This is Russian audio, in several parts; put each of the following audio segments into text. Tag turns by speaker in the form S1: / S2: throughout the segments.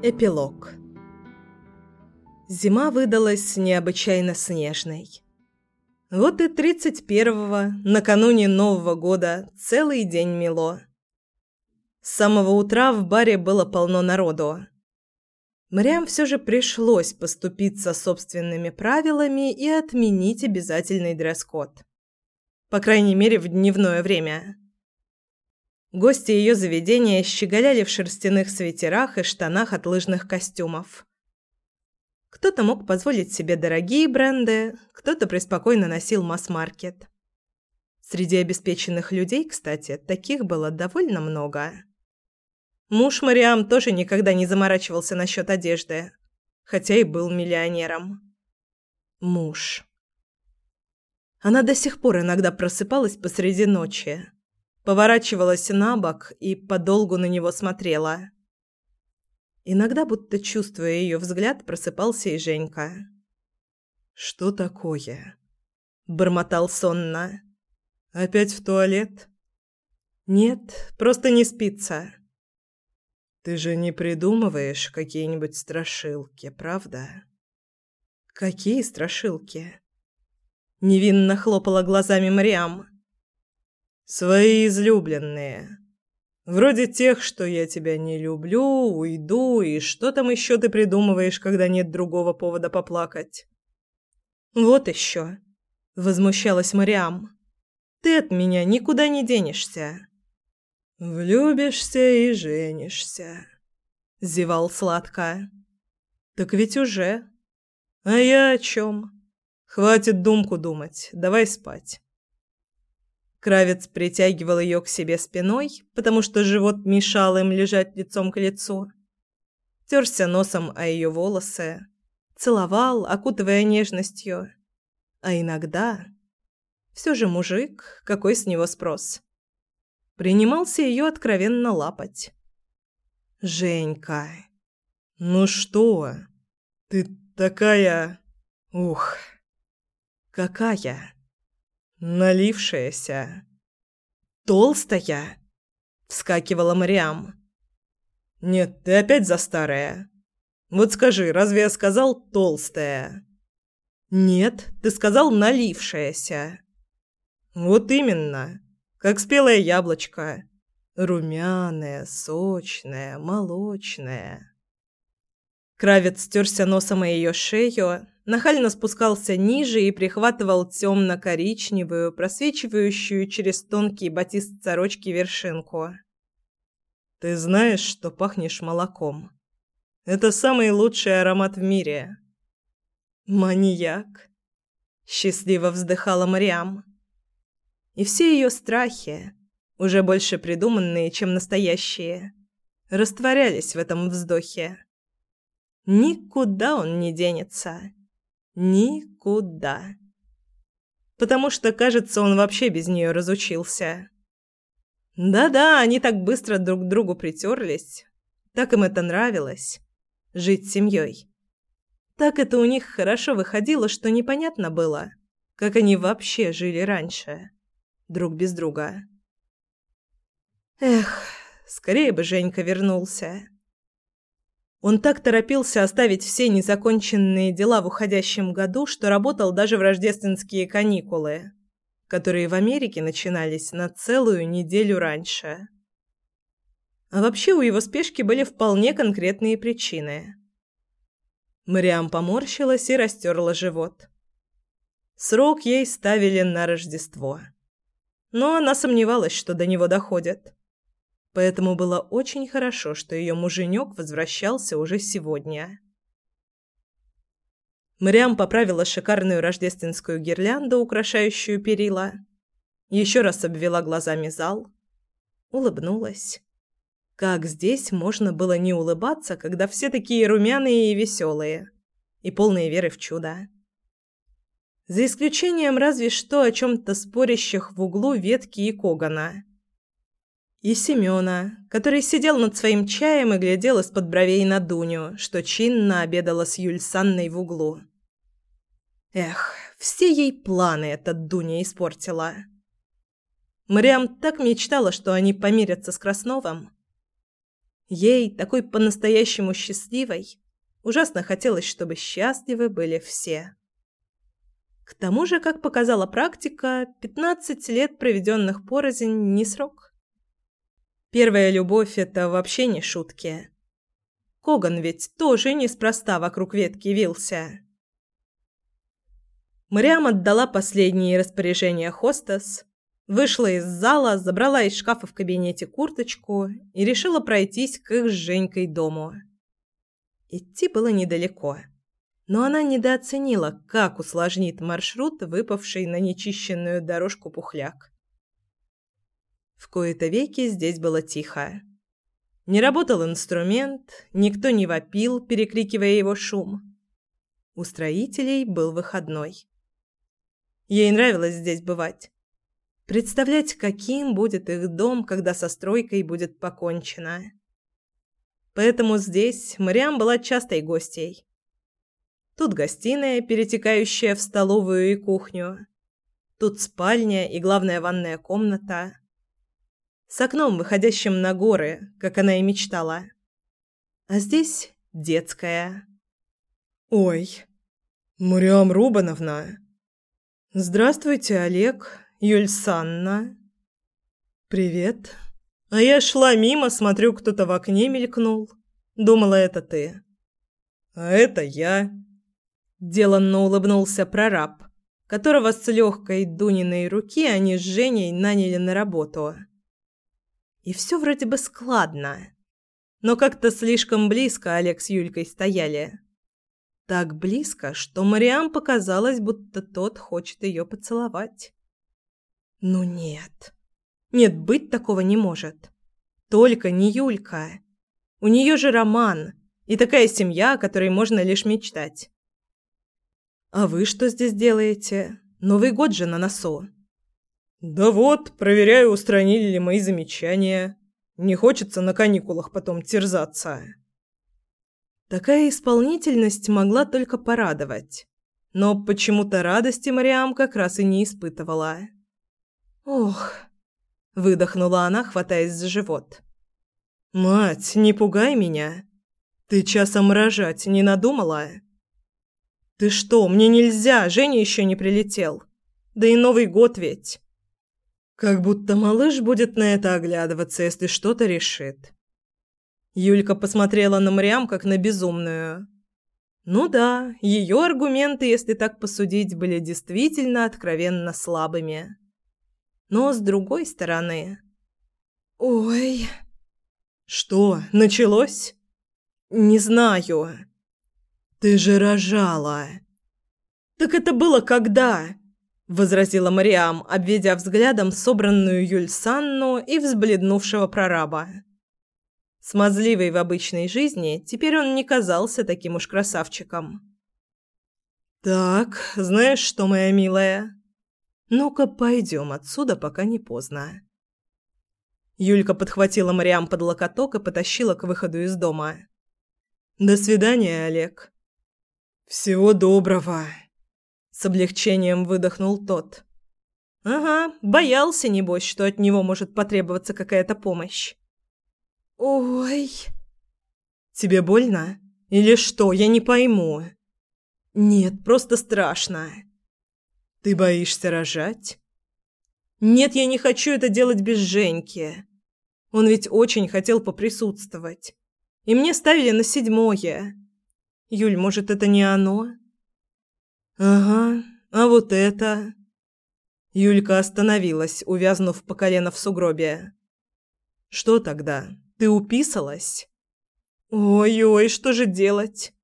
S1: Эпилог Зима выдалась необычайно снежной. Вот и 31-го, накануне Нового года, целый день мело. С самого утра в баре было полно народу. Мариам все же пришлось поступиться собственными правилами и отменить обязательный дресс-код. По крайней мере, в дневное время. Гости ее заведения щеголяли в шерстяных свитерах и штанах от лыжных костюмов. Кто-то мог позволить себе дорогие бренды, кто-то преспокойно носил масс-маркет. Среди обеспеченных людей, кстати, таких было довольно много. Муж Мариам тоже никогда не заморачивался насчет одежды, хотя и был миллионером. Муж. Она до сих пор иногда просыпалась посреди ночи, поворачивалась на бок и подолгу на него смотрела. Иногда, будто чувствуя ее взгляд, просыпался и Женька. «Что такое?» – бормотал сонно. «Опять в туалет?» «Нет, просто не спится». «Ты же не придумываешь какие-нибудь страшилки, правда?» «Какие страшилки?» Невинно хлопала глазами Мариам. Свои излюбленные. Вроде тех, что я тебя не люблю, уйду, и что там еще ты придумываешь, когда нет другого повода поплакать? Вот еще. Возмущалась Мариам. Ты от меня никуда не денешься. Влюбишься и женишься. Зевал сладко. Так ведь уже. А я о чем? Хватит думку думать, давай спать. Кравец притягивал ее к себе спиной, потому что живот мешал им лежать лицом к лицу. Терся носом о ее волосы, целовал, окутывая нежностью. А иногда... Все же мужик, какой с него спрос? Принимался ее откровенно лапать. «Женька, ну что? Ты такая... Ух, какая!» Налившаяся. Толстая? Вскакивала Мариам. Нет, ты опять за старая. Вот скажи, разве я сказал толстая? Нет, ты сказал налившаяся. Вот именно, как спелое яблочко. Румяное, сочное, молочное. Кравец стерся носом о ее шею, нахально спускался ниже и прихватывал темно-коричневую, просвечивающую через тонкий батист сорочки вершинку. «Ты знаешь, что пахнешь молоком. Это самый лучший аромат в мире». «Маньяк!» – счастливо вздыхала Мариам. И все ее страхи, уже больше придуманные, чем настоящие, растворялись в этом вздохе. Никуда он не денется. Никуда. Потому что, кажется, он вообще без нее разучился. Да-да, они так быстро друг к другу притерлись. Так им это нравилось. Жить семьей. Так это у них хорошо выходило, что непонятно было, как они вообще жили раньше. Друг без друга. Эх, скорее бы Женька вернулся. Он так торопился оставить все незаконченные дела в уходящем году, что работал даже в рождественские каникулы, которые в Америке начинались на целую неделю раньше. А вообще у его спешки были вполне конкретные причины. Мариам поморщилась и растерла живот. Срок ей ставили на Рождество. Но она сомневалась, что до него доходят поэтому было очень хорошо, что ее муженек возвращался уже сегодня. Мариам поправила шикарную рождественскую гирлянду, украшающую перила, еще раз обвела глазами зал, улыбнулась. Как здесь можно было не улыбаться, когда все такие румяные и веселые, и полные веры в чудо? За исключением разве что о чем-то спорящих в углу ветки и Когана – и Семёна, который сидел над своим чаем и глядел из-под бровей на Дуню, что чинно обедала с Юль Санной в углу. Эх, все ей планы эта Дуня испортила. Мариам так мечтала, что они помирятся с Красновым. Ей, такой по-настоящему счастливой, ужасно хотелось, чтобы счастливы были все. К тому же, как показала практика, 15 лет, проведенных порознь, не срок. Первая любовь – это вообще не шутки. Коган ведь тоже неспроста вокруг ветки вился. Мариам отдала последние распоряжения хостес, вышла из зала, забрала из шкафа в кабинете курточку и решила пройтись к их с Женькой дому. Идти было недалеко, но она недооценила, как усложнит маршрут, выпавший на нечищенную дорожку пухляк. В кои-то веки здесь было тихо. Не работал инструмент, никто не вопил, перекрикивая его шум. У строителей был выходной. Ей нравилось здесь бывать. Представлять, каким будет их дом, когда со стройкой будет покончено. Поэтому здесь Мариам была частой гостьей. Тут гостиная, перетекающая в столовую и кухню. Тут спальня и главная ванная комната. С окном, выходящим на горы, как она и мечтала. А здесь детская. «Ой, Мариам Рубановна!» «Здравствуйте, Олег, Юльсанна». «Привет. А я шла мимо, смотрю, кто-то в окне мелькнул. Думала, это ты». «А это я». Деланно улыбнулся прораб, которого с легкой Дуниной руки они с Женей наняли на работу. И все вроде бы складно. Но как-то слишком близко Олег с Юлькой стояли. Так близко, что Мариам показалось, будто тот хочет ее поцеловать. Ну нет. Нет, быть такого не может. Только не Юлька. У нее же роман и такая семья, о которой можно лишь мечтать. А вы что здесь делаете? Новый год же на носу. Да вот, проверяю, устранили ли мои замечания. Не хочется на каникулах потом терзаться. Такая исполнительность могла только порадовать. Но почему-то радости Мариам как раз и не испытывала. «Ох!» – выдохнула она, хватаясь за живот. «Мать, не пугай меня! Ты часом рожать не надумала?» «Ты что, мне нельзя, Женя еще не прилетел. Да и Новый год ведь!» Как будто малыш будет на это оглядываться, если что-то решит. Юлька посмотрела на Мариам как на безумную. Ну да, ее аргументы, если так посудить, были действительно откровенно слабыми. Но с другой стороны... Ой... Что, началось? Не знаю. Ты же рожала. Так это было когда? Возразила Мариам, обведя взглядом собранную Юль Санну и взбледнувшего прораба. Смазливый в обычной жизни, теперь он не казался таким уж красавчиком. «Так, знаешь что, моя милая? Ну-ка, пойдем отсюда, пока не поздно». Юлька подхватила Мариам под локоток и потащила к выходу из дома. «До свидания, Олег». «Всего доброго», — с облегчением выдохнул тот. «Ага, боялся, небось, что от него может потребоваться какая-то помощь». «Ой...» «Тебе больно? Или что? Я не пойму». «Нет, просто страшно». «Ты боишься рожать?» «Нет, я не хочу это делать без Женьки. Он ведь очень хотел поприсутствовать. И мне ставили на седьмое. Юль, может, это не оно?» «Ага, а вот это...» Юлька остановилась, увязнув по колено в сугробе. «Что тогда?» Ты уписалась? Ой-ой, что же делать?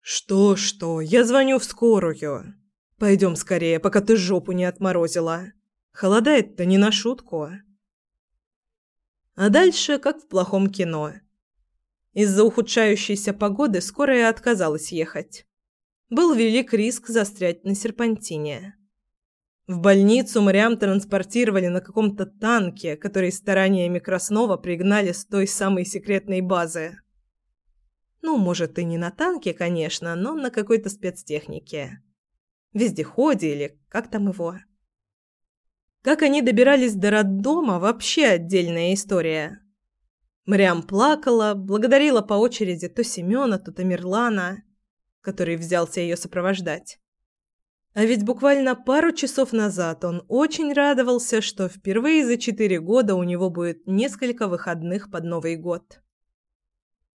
S1: Что-что? Я звоню в скорую. Пойдем скорее, пока ты жопу не отморозила. Холодает-то не на шутку. А дальше, как в плохом кино. Из-за ухудшающейся погоды скорая отказалась ехать. Был велик риск застрять на серпантине. В больницу Мариам транспортировали на каком-то танке, который стараниями Краснова пригнали с той самой секретной базы. Ну, может, и не на танке, конечно, но на какой-то спецтехнике. Вездеходе или как там его. Как они добирались до роддома, вообще отдельная история. Мрям плакала, благодарила по очереди то Семёна, то Тамерлана, который взялся ее сопровождать. А ведь буквально пару часов назад он очень радовался, что впервые за четыре года у него будет несколько выходных под Новый год.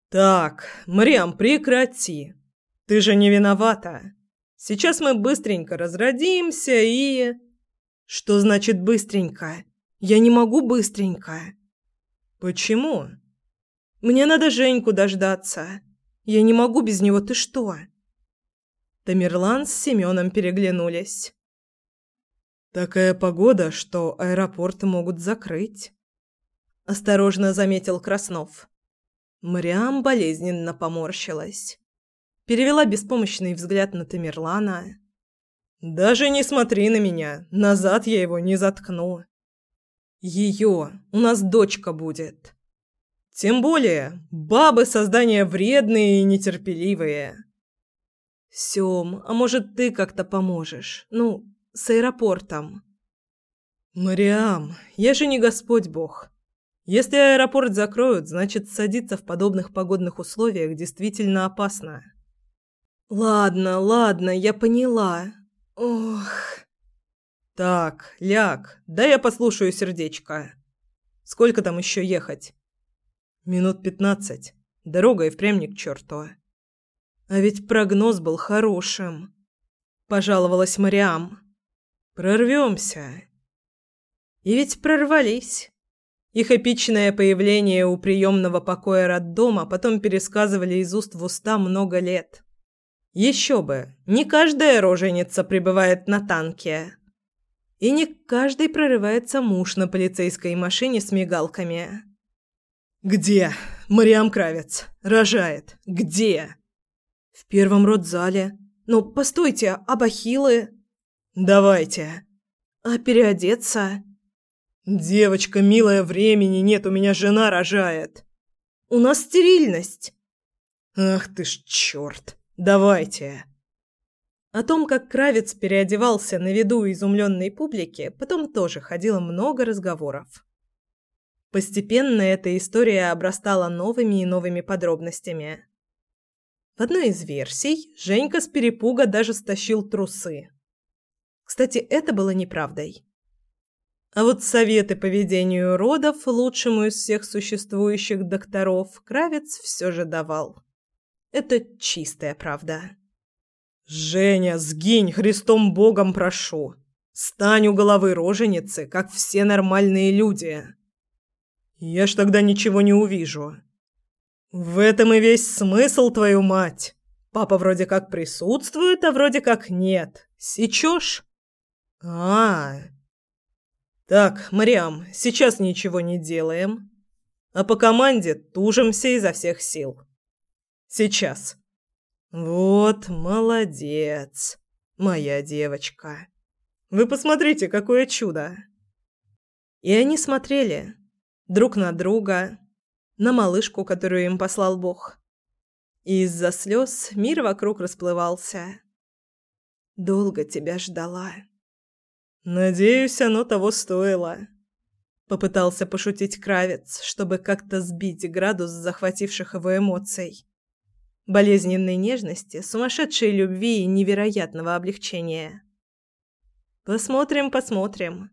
S1: «Так, Мрям, прекрати! Ты же не виновата! Сейчас мы быстренько разродимся и...» «Что значит быстренько? Я не могу быстренько!» «Почему?» «Мне надо Женьку дождаться. Я не могу без него, ты что?» Тамерлан с Семеном переглянулись. «Такая погода, что аэропорты могут закрыть», – осторожно заметил Краснов. Мариам болезненно поморщилась. Перевела беспомощный взгляд на Тамерлана. «Даже не смотри на меня, назад я его не заткну». «Ее, у нас дочка будет». «Тем более, бабы создания вредные и нетерпеливые». «Сём, а может, ты как-то поможешь? Ну, с аэропортом?» «Мариам, я же не Господь Бог. Если аэропорт закроют, значит, садиться в подобных погодных условиях действительно опасно». «Ладно, ладно, я поняла. Ох...» «Так, ляг, дай я послушаю сердечко. Сколько там еще ехать?» «Минут пятнадцать. Дорога и впрямь ни к черту». А ведь прогноз был хорошим. Пожаловалась Мариам. Прорвемся. И ведь прорвались. Их эпичное появление у приемного покоя роддома потом пересказывали из уст в уста много лет. Еще бы, не каждая роженица прибывает на танке. И не каждый прорывается муж на полицейской машине с мигалками. «Где? Мариам Кравец. Рожает. Где?» В первом родзале. Ну, постойте, а бахилы? Давайте. А переодеться? Девочка, милая, времени нет, у меня жена рожает. У нас стерильность. Ах ты ж чёрт. Давайте. О том, как Кравец переодевался на виду изумленной публики, потом тоже ходило много разговоров. Постепенно эта история обрастала новыми и новыми подробностями. В одной из версий Женька с перепуга даже стащил трусы. Кстати, это было неправдой. А вот советы по ведению родов лучшему из всех существующих докторов Кравец все же давал. Это чистая правда. «Женя, сгинь, Христом Богом прошу! Стань у головы роженицы, как все нормальные люди!» «Я ж тогда ничего не увижу. В этом и весь смысл, твою мать. Папа вроде как присутствует, а вроде как нет. Сечешь? А. Так, Мариам, сейчас ничего не делаем, а по команде тужимся изо всех сил. Сейчас. Вот молодец, моя девочка. Вы посмотрите, какое чудо. И они смотрели друг на друга, на малышку, которую им послал Бог. И из-за слез мир вокруг расплывался. «Долго тебя ждала». «Надеюсь, оно того стоило», — попытался пошутить Кравец, чтобы как-то сбить градус захвативших его эмоций. Болезненной нежности, сумасшедшей любви и невероятного облегчения. «Посмотрим, посмотрим.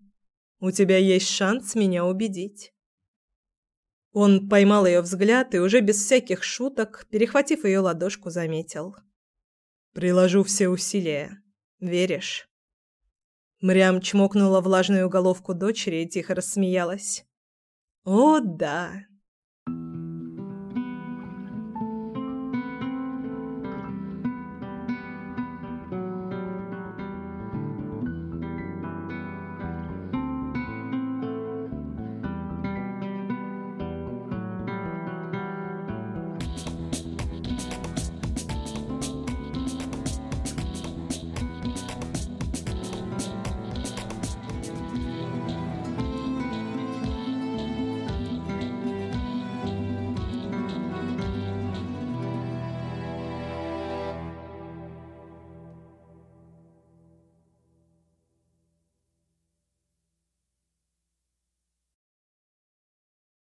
S1: У тебя есть шанс меня убедить». Он поймал ее взгляд и уже без всяких шуток, перехватив ее ладошку, заметил. «Приложу все усилия. Веришь?» Мрям чмокнула влажную головку дочери и тихо рассмеялась. «О, да,